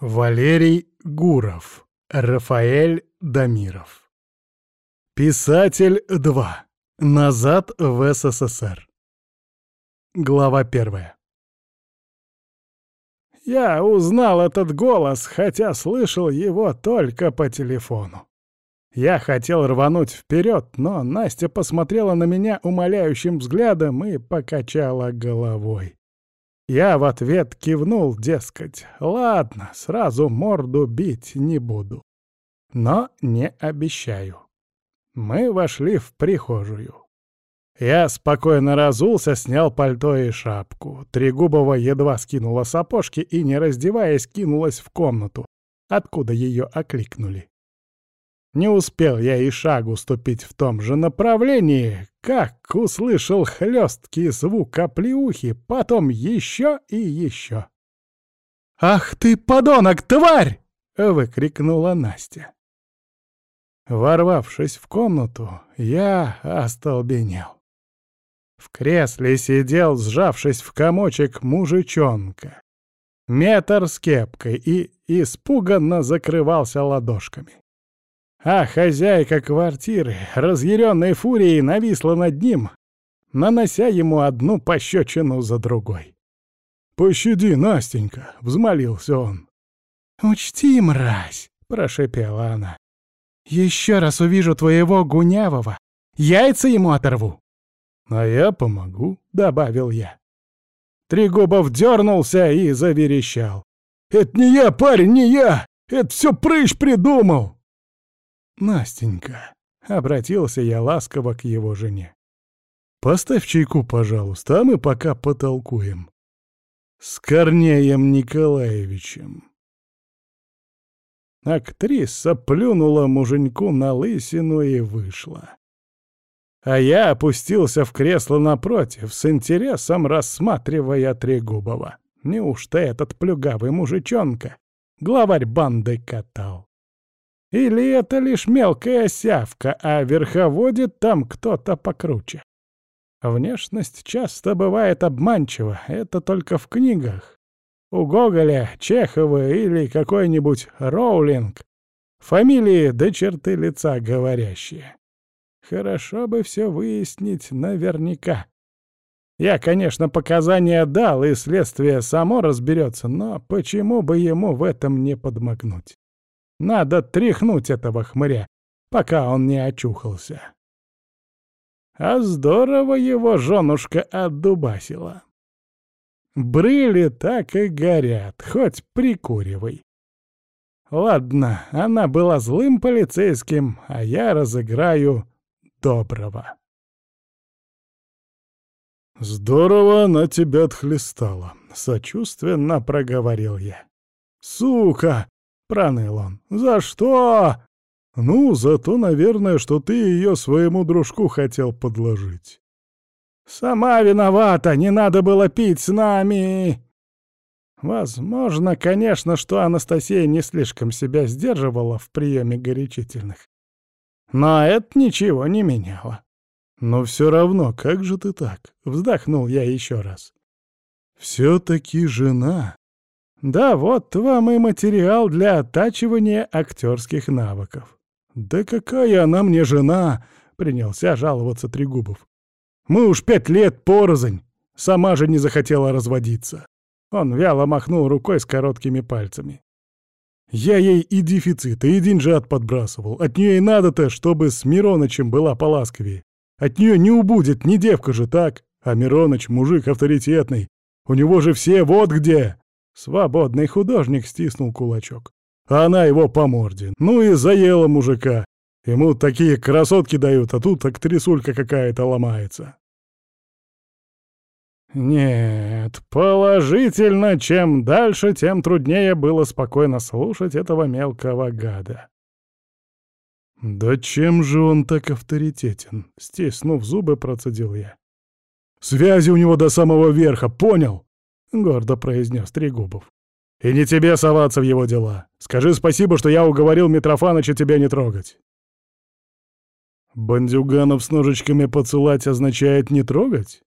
Валерий Гуров. Рафаэль Дамиров. Писатель 2. Назад в СССР. Глава первая. Я узнал этот голос, хотя слышал его только по телефону. Я хотел рвануть вперед, но Настя посмотрела на меня умоляющим взглядом и покачала головой. Я в ответ кивнул, дескать, ладно, сразу морду бить не буду. Но не обещаю. Мы вошли в прихожую. Я спокойно разулся, снял пальто и шапку. Трегубова едва скинула сапожки и, не раздеваясь, кинулась в комнату, откуда ее окликнули. Не успел я и шагу ступить в том же направлении, как услышал хлесткий звук оплеухи, потом еще и еще. «Ах ты, подонок, тварь!» — выкрикнула Настя. Ворвавшись в комнату, я остолбенел. В кресле сидел, сжавшись в комочек, мужичонка. Метр с кепкой и испуганно закрывался ладошками. А хозяйка квартиры, разъяренной фурией, нависла над ним, нанося ему одну пощечину за другой. «Пощади, Настенька!» — взмолился он. «Учти, мразь!» — прошепела она. «Еще раз увижу твоего гунявого, яйца ему оторву!» «А я помогу», — добавил я. Трегубов дернулся и заверещал. «Это не я, парень, не я! Это все прыщ придумал!» «Настенька», — обратился я ласково к его жене. «Поставь чайку, пожалуйста, а мы пока потолкуем. С Корнеем Николаевичем». Актриса плюнула муженьку на лысину и вышла. А я опустился в кресло напротив, с интересом рассматривая Трегубова. Неужто этот плюгавый мужичонка главарь банды катал? Или это лишь мелкая сявка, а верховодит там кто-то покруче? Внешность часто бывает обманчива, это только в книгах. У Гоголя, Чехова или какой-нибудь Роулинг фамилии до черты лица говорящие. Хорошо бы все выяснить наверняка. Я, конечно, показания дал, и следствие само разберется, но почему бы ему в этом не подмогнуть? Надо тряхнуть этого хмыря, пока он не очухался. А здорово его женушка отдубасила. Брыли так и горят, хоть прикуривай. Ладно, она была злым полицейским, а я разыграю доброго. «Здорово она тебя отхлестала», — сочувственно проговорил я. «Сука! — проныл он. «За что?» «Ну, за то, наверное, что ты ее своему дружку хотел подложить». «Сама виновата, не надо было пить с нами!» Возможно, конечно, что Анастасия не слишком себя сдерживала в приеме горячительных. Но это ничего не меняло. «Но все равно, как же ты так?» — вздохнул я еще раз. «Все-таки жена да вот вам и материал для оттачивания актерских навыков. Да какая она мне жена, принялся жаловаться Трегубов. Мы уж пять лет порознь, сама же не захотела разводиться. Он вяло махнул рукой с короткими пальцами. Я ей и дефицита, и деньжат подбрасывал. От нее и надо-то, чтобы с Миронычем была поласковее. От нее не убудет, не девка же так. А Мироныч мужик авторитетный. У него же все вот где. Свободный художник стиснул кулачок. Она его по морде. Ну и заела мужика. Ему такие красотки дают, а тут актрисулька какая-то ломается. Нет, положительно, чем дальше, тем труднее было спокойно слушать этого мелкого гада. «Да чем же он так авторитетен?» — стиснув зубы, процедил я. «Связи у него до самого верха, понял? — гордо произнес Трегубов. «И не тебе соваться в его дела. Скажи спасибо, что я уговорил Митрофаныча тебя не трогать». «Бандюганов с ножичками поцелать означает не трогать?»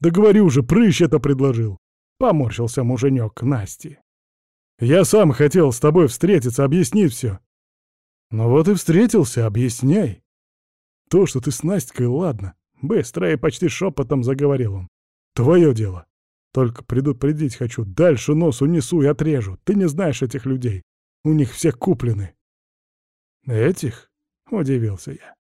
«Да говорю же, прыщ это предложил!» — поморщился муженек Насти. Я сам хотел с тобой встретиться, объяснить все. Ну вот и встретился, объясняй. То, что ты с Настькой, ладно. Быстро и почти шепотом заговорил он. Твое дело. Только предупредить хочу, дальше нос унесу и отрежу. Ты не знаешь этих людей. У них все куплены. Этих? Удивился я.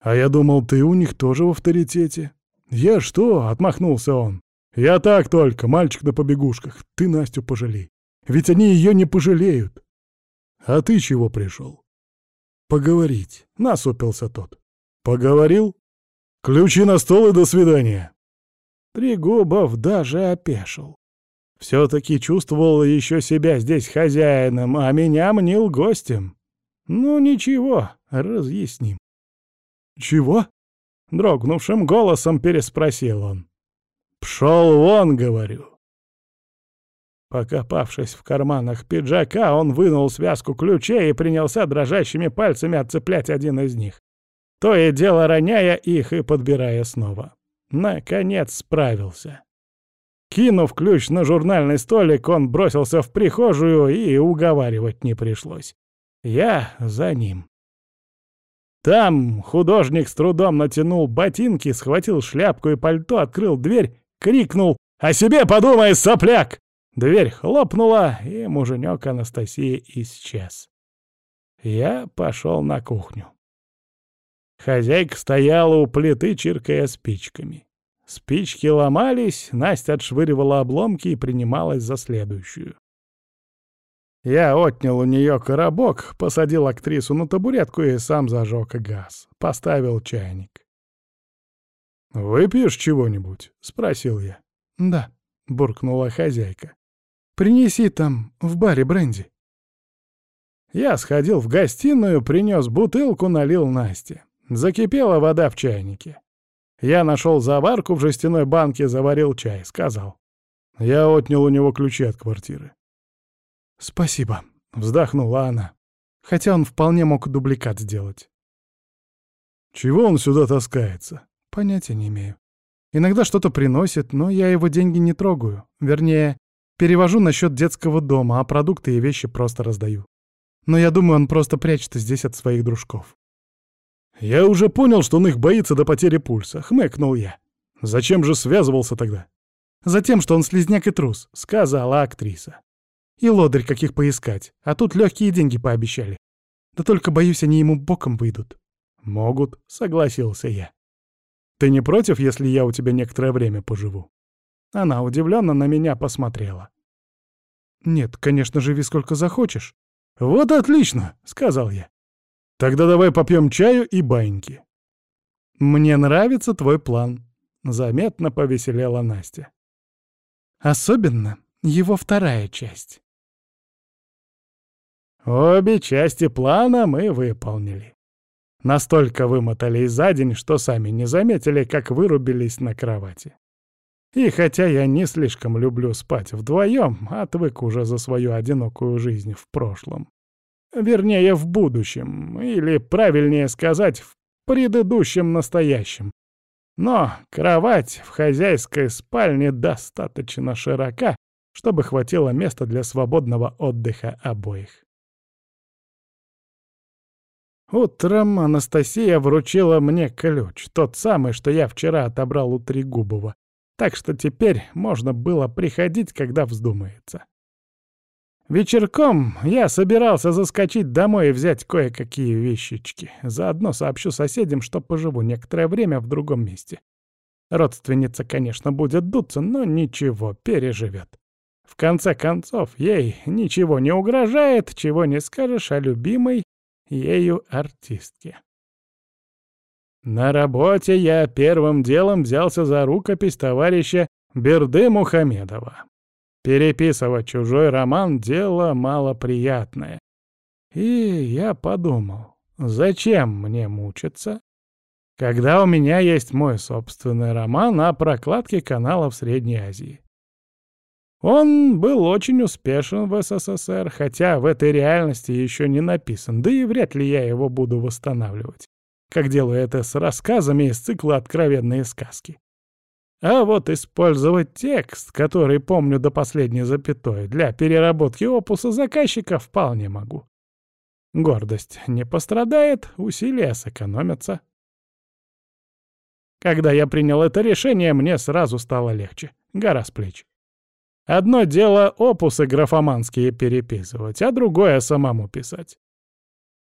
А я думал, ты у них тоже в авторитете. Я что? Отмахнулся он. Я так только, мальчик на побегушках. Ты Настю пожалей. Ведь они ее не пожалеют. А ты чего пришел? Поговорить. Насупился тот. Поговорил? Ключи на стол и до свидания. Трегубов даже опешил. Все-таки чувствовал еще себя здесь хозяином, а меня мнил гостем. Ну ничего, разъясним. «Чего?» — дрогнувшим голосом переспросил он. «Пшел вон, говорю». Покопавшись в карманах пиджака, он вынул связку ключей и принялся дрожащими пальцами отцеплять один из них, то и дело роняя их и подбирая снова. Наконец справился. Кинув ключ на журнальный столик, он бросился в прихожую, и уговаривать не пришлось. Я за ним. Там художник с трудом натянул ботинки, схватил шляпку и пальто, открыл дверь, крикнул «О себе подумай, сопляк!» Дверь хлопнула, и муженек Анастасии исчез. Я пошел на кухню. Хозяйка стояла у плиты, чиркая спичками. Спички ломались, Настя отшвыривала обломки и принималась за следующую. Я отнял у нее коробок, посадил актрису на табуретку и сам зажег газ. Поставил чайник. «Выпьешь чего-нибудь?» — спросил я. «Да», — буркнула хозяйка. «Принеси там в баре бренди». Я сходил в гостиную, принес бутылку, налил Насте. Закипела вода в чайнике. Я нашел заварку в жестяной банке, заварил чай, сказал. Я отнял у него ключи от квартиры. «Спасибо», — вздохнула она. Хотя он вполне мог дубликат сделать. «Чего он сюда таскается?» «Понятия не имею. Иногда что-то приносит, но я его деньги не трогаю. Вернее, перевожу на счет детского дома, а продукты и вещи просто раздаю. Но я думаю, он просто прячется здесь от своих дружков. «Я уже понял, что он их боится до потери пульса», — хмыкнул я. «Зачем же связывался тогда?» «Затем, что он слезняк и трус», — сказала актриса. «И лодырь каких поискать, а тут легкие деньги пообещали. Да только, боюсь, они ему боком выйдут». «Могут», — согласился я. «Ты не против, если я у тебя некоторое время поживу?» Она удивленно на меня посмотрела. «Нет, конечно, живи сколько захочешь». «Вот отлично», — сказал я. Тогда давай попьем чаю и баньки. Мне нравится твой план. Заметно повеселела Настя. Особенно его вторая часть. Обе части плана мы выполнили. Настолько вымотались за день, что сами не заметили, как вырубились на кровати. И хотя я не слишком люблю спать вдвоем, отвык уже за свою одинокую жизнь в прошлом. Вернее, в будущем, или, правильнее сказать, в предыдущем настоящем. Но кровать в хозяйской спальне достаточно широка, чтобы хватило места для свободного отдыха обоих. Утром Анастасия вручила мне ключ, тот самый, что я вчера отобрал у Трегубова, так что теперь можно было приходить, когда вздумается. Вечерком я собирался заскочить домой и взять кое-какие вещички. Заодно сообщу соседям, что поживу некоторое время в другом месте. Родственница, конечно, будет дуться, но ничего, переживет. В конце концов, ей ничего не угрожает, чего не скажешь о любимой ею артистке. На работе я первым делом взялся за рукопись товарища Берды Мухамедова. Переписывать чужой роман — дело малоприятное. И я подумал, зачем мне мучиться, когда у меня есть мой собственный роман о прокладке канала в Средней Азии. Он был очень успешен в СССР, хотя в этой реальности еще не написан, да и вряд ли я его буду восстанавливать, как делаю это с рассказами из цикла «Откровенные сказки». А вот использовать текст, который помню до последней запятой, для переработки опуса заказчика вполне могу. Гордость не пострадает, усилия сэкономятся. Когда я принял это решение, мне сразу стало легче. Гора с плеч. Одно дело опусы графоманские переписывать, а другое самому писать.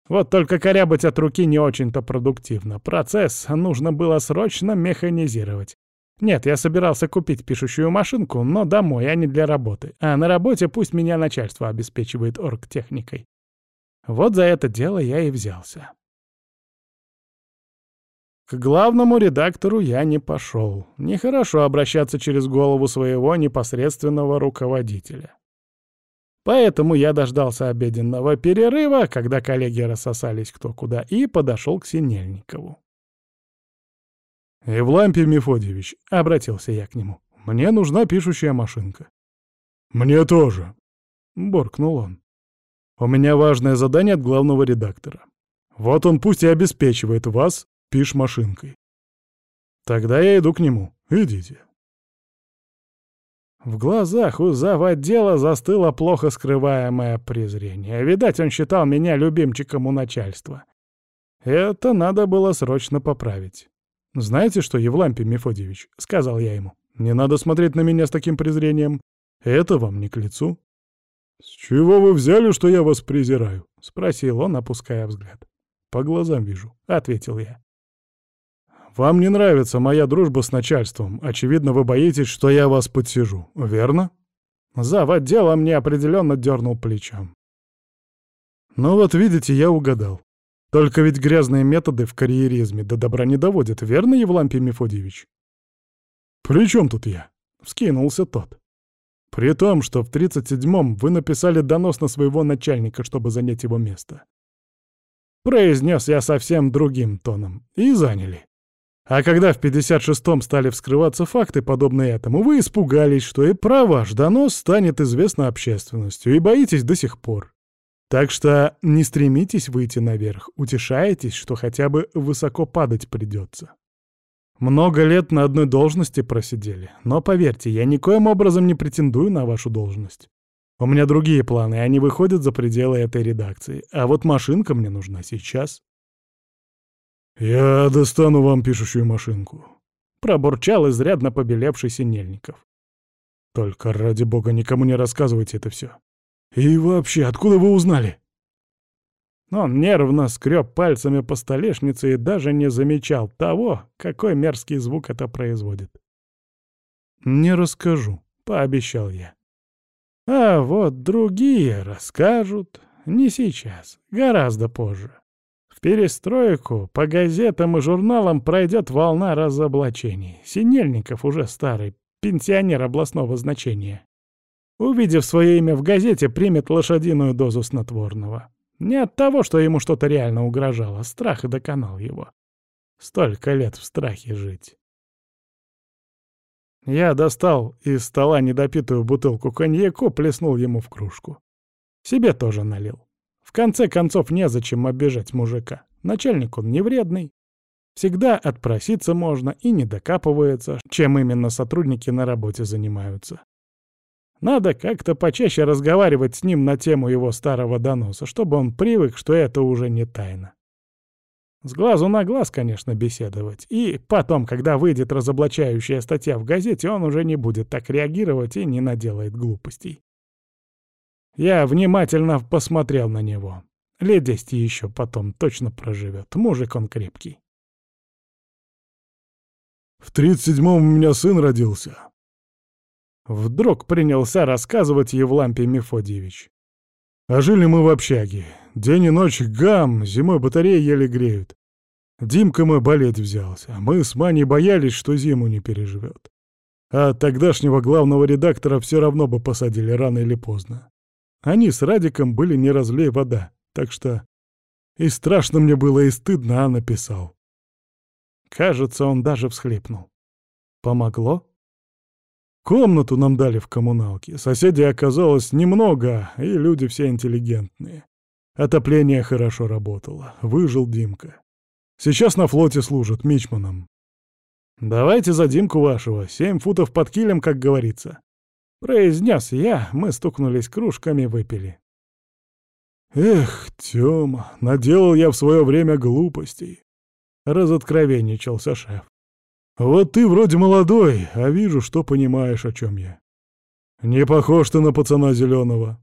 Вот только корябать от руки не очень-то продуктивно. Процесс нужно было срочно механизировать. Нет, я собирался купить пишущую машинку, но домой, а не для работы. А на работе пусть меня начальство обеспечивает оргтехникой. Вот за это дело я и взялся. К главному редактору я не пошел. Нехорошо обращаться через голову своего непосредственного руководителя. Поэтому я дождался обеденного перерыва, когда коллеги рассосались кто куда, и подошел к Синельникову. «Евлампий Мефодьевич», — обратился я к нему, — «мне нужна пишущая машинка». «Мне тоже», — буркнул он. «У меня важное задание от главного редактора. Вот он пусть и обеспечивает вас пишь машинкой. Тогда я иду к нему. Идите. В глазах у заводдела застыло плохо скрываемое презрение. Видать, он считал меня любимчиком у начальства. Это надо было срочно поправить. «Знаете что, Евлампий Мефодьевич?» — сказал я ему. «Не надо смотреть на меня с таким презрением. Это вам не к лицу». «С чего вы взяли, что я вас презираю?» — спросил он, опуская взгляд. «По глазам вижу», — ответил я. Вам не нравится моя дружба с начальством. Очевидно, вы боитесь, что я вас подсижу, верно?» Зав. отдела мне определенно дернул плечом. «Ну вот видите, я угадал. Только ведь грязные методы в карьеризме до добра не доводят, верно, Евлампий Мефодьевич?» «При чем тут я?» — вскинулся тот. «При том, что в 37-м вы написали донос на своего начальника, чтобы занять его место». Произнес я совсем другим тоном. И заняли. А когда в 56-м стали вскрываться факты, подобные этому, вы испугались, что и про ваш донос станет известно общественностью, и боитесь до сих пор. Так что не стремитесь выйти наверх, утешаетесь, что хотя бы высоко падать придется. Много лет на одной должности просидели, но поверьте, я никоим образом не претендую на вашу должность. У меня другие планы, они выходят за пределы этой редакции, а вот машинка мне нужна сейчас. «Я достану вам пишущую машинку», — пробурчал изрядно побелевший Синельников. «Только ради бога никому не рассказывайте это все. И вообще, откуда вы узнали?» Он нервно скреб пальцами по столешнице и даже не замечал того, какой мерзкий звук это производит. «Не расскажу», — пообещал я. «А вот другие расскажут. Не сейчас, гораздо позже перестройку по газетам и журналам пройдет волна разоблачений. Синельников уже старый, пенсионер областного значения. Увидев свое имя в газете, примет лошадиную дозу снотворного. Не от того, что ему что-то реально угрожало, страх и доконал его. Столько лет в страхе жить. Я достал из стола недопитую бутылку коньяку, плеснул ему в кружку. Себе тоже налил. В конце концов, незачем обижать мужика. Начальник он не вредный. Всегда отпроситься можно и не докапывается, чем именно сотрудники на работе занимаются. Надо как-то почаще разговаривать с ним на тему его старого доноса, чтобы он привык, что это уже не тайна. С глазу на глаз, конечно, беседовать. И потом, когда выйдет разоблачающая статья в газете, он уже не будет так реагировать и не наделает глупостей. Я внимательно посмотрел на него. Лет десять еще потом точно проживет. Мужик он крепкий. В тридцать седьмом у меня сын родился. Вдруг принялся рассказывать Евлампий Мефодьевич. А жили мы в общаге. День и ночь гам, зимой батареи еле греют. Димка мой болеть взялся. Мы с Маней боялись, что зиму не переживет. А тогдашнего главного редактора все равно бы посадили рано или поздно. Они с Радиком были не разлей вода, так что и страшно мне было, и стыдно, а написал. Кажется, он даже всхлипнул. Помогло? Комнату нам дали в коммуналке. Соседей оказалось немного, и люди все интеллигентные. Отопление хорошо работало. Выжил Димка. Сейчас на флоте служит мичманом. «Давайте за Димку вашего, семь футов под килем, как говорится». Произнес я, мы стукнулись кружками, выпили. «Эх, Тёма, наделал я в свое время глупостей», — разоткровенничался шеф. «Вот ты вроде молодой, а вижу, что понимаешь, о чем я. Не похож ты на пацана зеленого.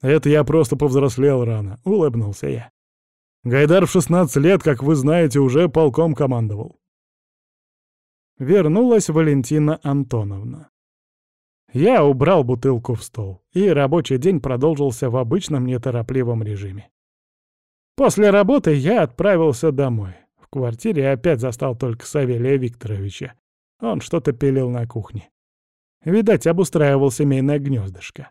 Это я просто повзрослел рано», — улыбнулся я. Гайдар в 16 лет, как вы знаете, уже полком командовал. Вернулась Валентина Антоновна. Я убрал бутылку в стол, и рабочий день продолжился в обычном неторопливом режиме. После работы я отправился домой. В квартире опять застал только Савелия Викторовича. Он что-то пилил на кухне. Видать, обустраивал семейное гнездышко.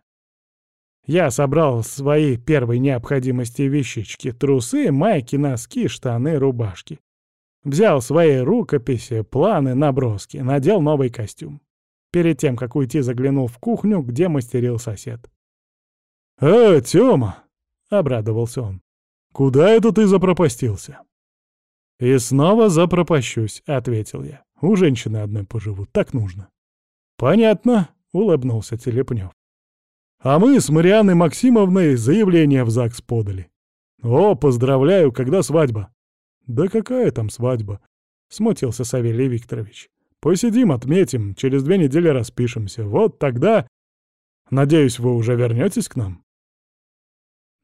Я собрал свои первой необходимости вещички — трусы, майки, носки, штаны, рубашки. Взял свои рукописи, планы, наброски, надел новый костюм. Перед тем, как уйти, заглянул в кухню, где мастерил сосед. «Э, Тёма!» — обрадовался он. «Куда это ты запропастился?» «И снова запропащусь», — ответил я. «У женщины одной поживу, так нужно». «Понятно», — улыбнулся Телепнев. «А мы с Марианной Максимовной заявление в ЗАГС подали. О, поздравляю, когда свадьба?» «Да какая там свадьба?» — смутился Савелий Викторович. Посидим, отметим, через две недели распишемся. Вот тогда... Надеюсь, вы уже вернетесь к нам?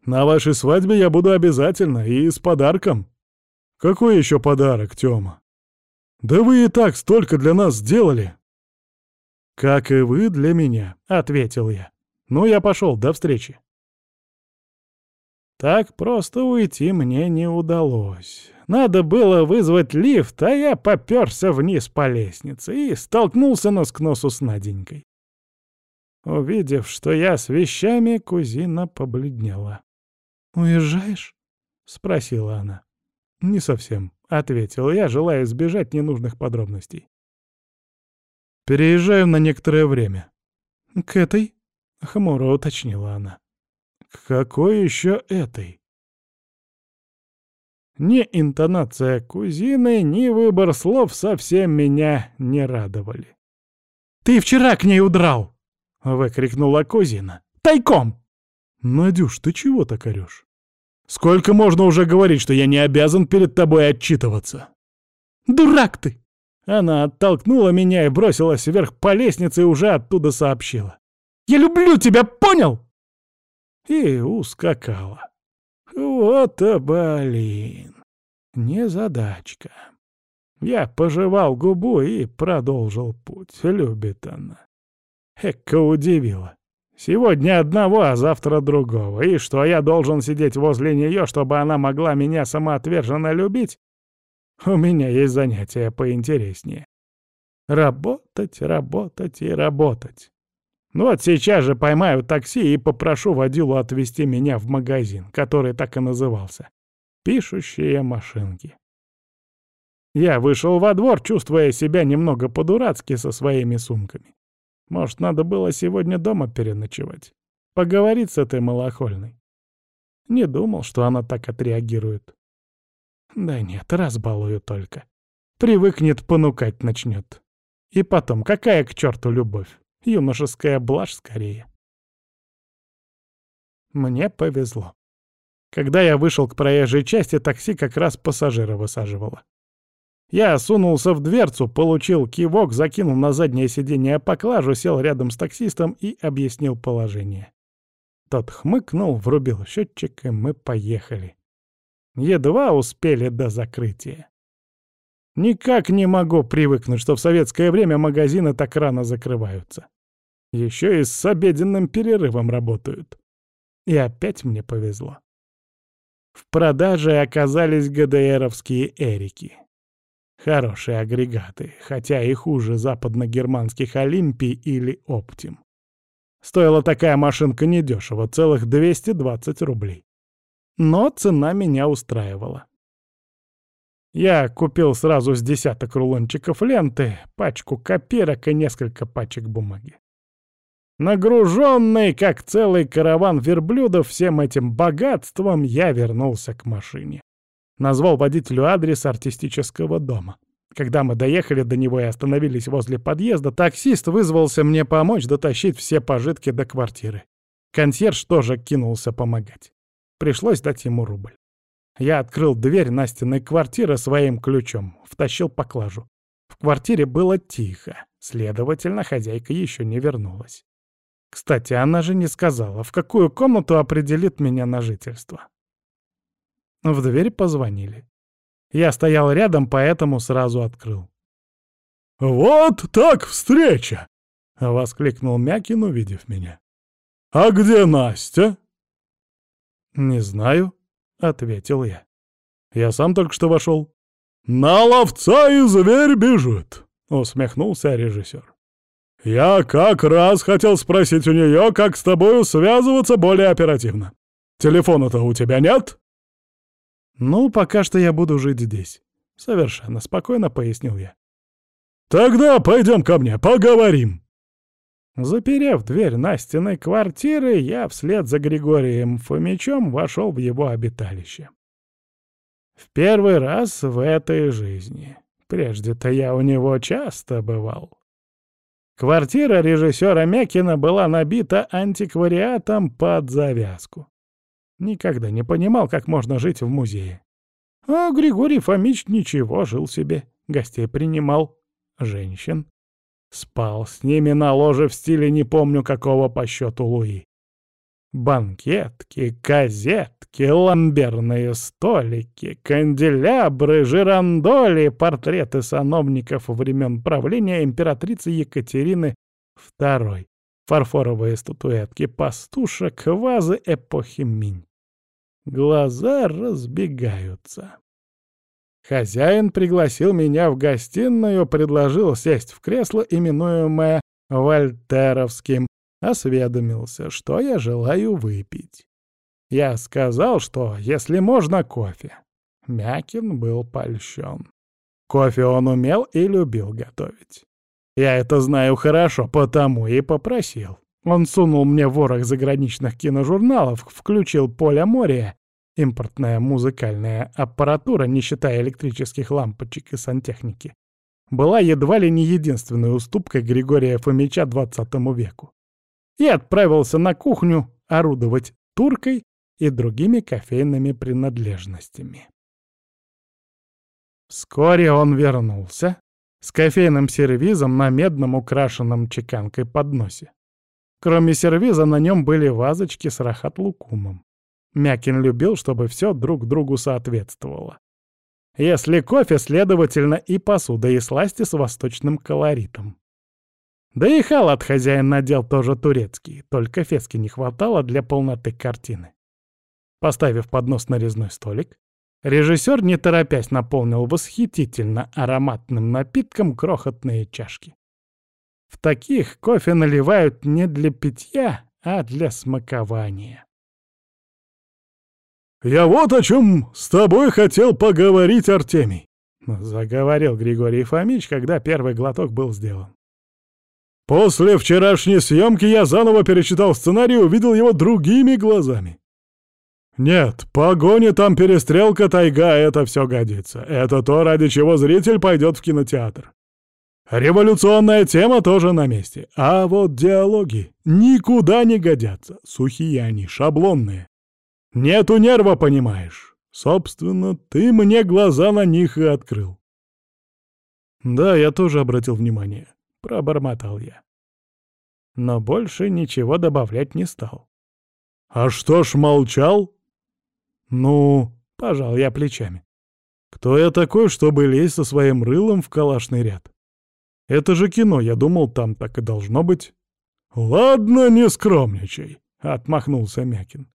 На вашей свадьбе я буду обязательно и с подарком. Какой еще подарок, Тёма? Да вы и так столько для нас сделали. Как и вы для меня, — ответил я. Ну, я пошел, до встречи. Так просто уйти мне не удалось. Надо было вызвать лифт, а я попёрся вниз по лестнице и столкнулся нос к носу с Наденькой. Увидев, что я с вещами, кузина побледнела. «Уезжаешь?» — спросила она. «Не совсем», — ответил я, желая избежать ненужных подробностей. «Переезжаю на некоторое время». «К этой?» — хмуро уточнила она. «К какой еще этой?» Ни интонация кузины, ни выбор слов совсем меня не радовали. «Ты вчера к ней удрал!» — выкрикнула кузина. «Тайком!» «Надюш, ты чего так орёшь? Сколько можно уже говорить, что я не обязан перед тобой отчитываться?» «Дурак ты!» Она оттолкнула меня и бросилась вверх по лестнице и уже оттуда сообщила. «Я люблю тебя, понял?» И ускакала. Вот, блин, незадачка. Я пожевал губу и продолжил путь. Любит она. Эка удивила. Сегодня одного, а завтра другого. И что, я должен сидеть возле нее, чтобы она могла меня самоотверженно любить? У меня есть занятия поинтереснее. Работать, работать и работать. Ну вот сейчас же поймаю такси и попрошу водилу отвезти меня в магазин, который так и назывался. Пишущие машинки. Я вышел во двор, чувствуя себя немного по-дурацки со своими сумками. Может, надо было сегодня дома переночевать. Поговорить с этой малохольной. Не думал, что она так отреагирует. Да нет, разбалую только. Привыкнет, понукать начнет. И потом, какая к черту любовь? Юношеская блажь скорее. Мне повезло. Когда я вышел к проезжей части, такси как раз пассажира высаживало. Я сунулся в дверцу, получил кивок, закинул на заднее сиденье поклажу, сел рядом с таксистом и объяснил положение. Тот хмыкнул, врубил счетчик, и мы поехали. Едва успели до закрытия. Никак не могу привыкнуть, что в советское время магазины так рано закрываются. Еще и с обеденным перерывом работают. И опять мне повезло. В продаже оказались ГДРовские «Эрики». Хорошие агрегаты, хотя и хуже западно-германских «Олимпий» или «Оптим». Стоила такая машинка недешево, целых 220 рублей. Но цена меня устраивала. Я купил сразу с десяток рулончиков ленты, пачку копирок и несколько пачек бумаги. Нагруженный, как целый караван верблюдов, всем этим богатством, я вернулся к машине. Назвал водителю адрес артистического дома. Когда мы доехали до него и остановились возле подъезда, таксист вызвался мне помочь дотащить все пожитки до квартиры. Консьерж тоже кинулся помогать. Пришлось дать ему рубль. Я открыл дверь Настиной квартиры своим ключом, втащил поклажу. В квартире было тихо, следовательно, хозяйка еще не вернулась. Кстати, она же не сказала, в какую комнату определит меня на жительство. В дверь позвонили. Я стоял рядом, поэтому сразу открыл. «Вот так встреча!» — воскликнул Мякин, увидев меня. «А где Настя?» «Не знаю», — ответил я. «Я сам только что вошел». «На ловца и зверь бежит», — усмехнулся режиссер. «Я как раз хотел спросить у нее, как с тобою связываться более оперативно. Телефона-то у тебя нет?» «Ну, пока что я буду жить здесь», — совершенно спокойно пояснил я. «Тогда пойдем ко мне, поговорим». Заперев дверь Настиной квартиры, я вслед за Григорием Фомичом вошел в его обиталище. В первый раз в этой жизни. Прежде-то я у него часто бывал. Квартира режиссера Мякина была набита антиквариатом под завязку. Никогда не понимал, как можно жить в музее. А Григорий Фомич ничего, жил себе, гостей принимал, женщин. Спал с ними на ложе в стиле не помню какого по счету Луи. Банкетки, казетки, ламберные столики, канделябры, жирандоли, портреты сановников времен правления императрицы Екатерины II, фарфоровые статуэтки пастушек, вазы эпохи Минь. Глаза разбегаются. Хозяин пригласил меня в гостиную, предложил сесть в кресло, именуемое Вольтеровским, осведомился, что я желаю выпить. Я сказал, что, если можно, кофе. Мякин был польщен. Кофе он умел и любил готовить. Я это знаю хорошо, потому и попросил. Он сунул мне ворох заграничных киножурналов, включил «Поле моря», импортная музыкальная аппаратура, не считая электрических лампочек и сантехники, была едва ли не единственной уступкой Григория Фомича XX веку. И отправился на кухню орудовать туркой и другими кофейными принадлежностями. Вскоре он вернулся с кофейным сервизом на медном украшенном чеканкой подносе. Кроме сервиза на нем были вазочки с рахат-лукумом. Мякин любил, чтобы все друг другу соответствовало. Если кофе, следовательно, и посуда, и сласти с восточным колоритом. Да и халат хозяин надел тоже турецкий, только фески не хватало для полноты картины. Поставив поднос на резной столик, режиссер, не торопясь, наполнил восхитительно ароматным напитком крохотные чашки. В таких кофе наливают не для питья, а для смакования. «Я вот о чем с тобой хотел поговорить, Артемий», — заговорил Григорий Фомич, когда первый глоток был сделан. «После вчерашней съемки я заново перечитал сценарий и увидел его другими глазами. Нет, погоня там перестрелка, тайга — это все годится. Это то, ради чего зритель пойдет в кинотеатр. Революционная тема тоже на месте. А вот диалоги никуда не годятся. Сухие они, шаблонные. Нету нерва, понимаешь. Собственно, ты мне глаза на них и открыл. Да, я тоже обратил внимание. Пробормотал я. Но больше ничего добавлять не стал. А что ж молчал? Ну, пожал я плечами. Кто я такой, чтобы лезть со своим рылом в калашный ряд? Это же кино, я думал, там так и должно быть. Ладно, не скромничай, отмахнулся Мякин.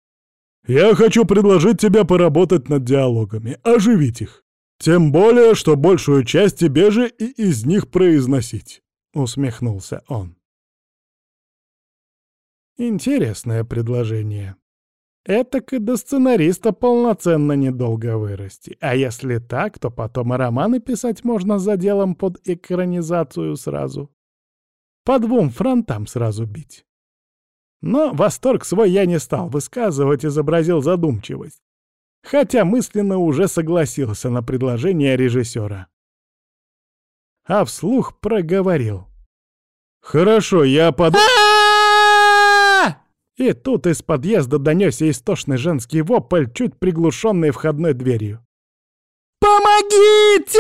Я хочу предложить тебе поработать над диалогами, оживить их. Тем более, что большую часть тебе же и из них произносить, усмехнулся он. Интересное предложение. Этак и до сценариста полноценно недолго вырасти. А если так, то потом и романы писать можно за делом под экранизацию сразу. По двум фронтам сразу бить. Но восторг свой я не стал высказывать, изобразил задумчивость. Хотя мысленно уже согласился на предложение режиссера. а вслух проговорил. «Хорошо, я под...» И тут из подъезда донесся истошный женский вопль, чуть приглушенный входной дверью. «Помогите!»